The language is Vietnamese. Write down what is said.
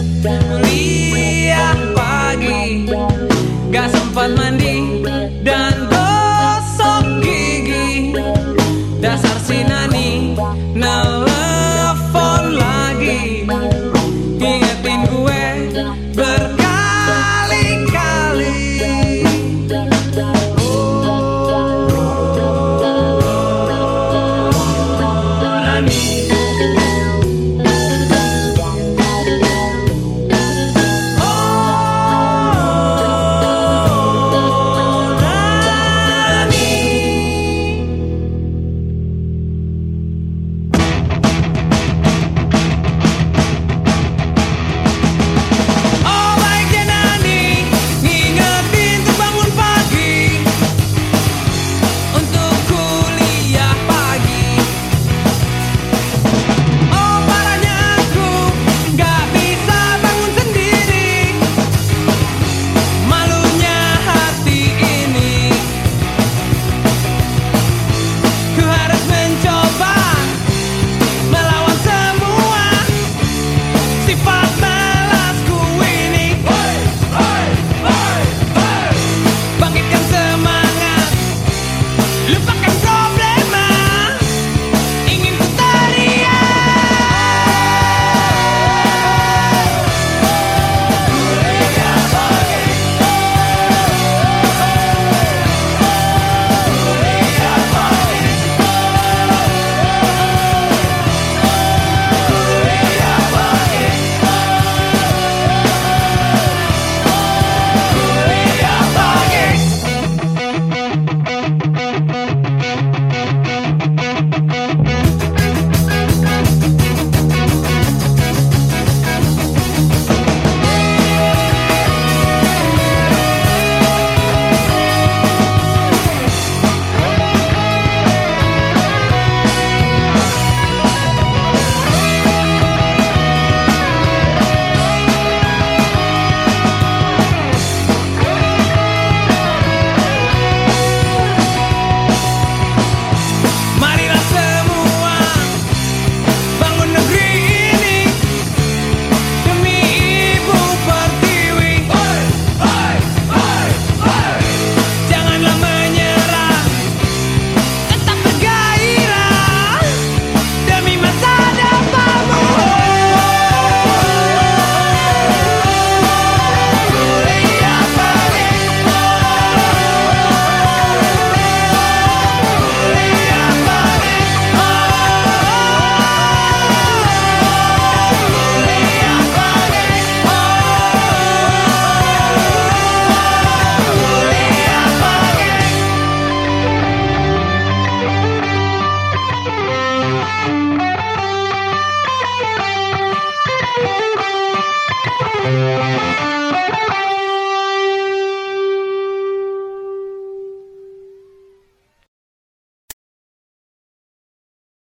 down.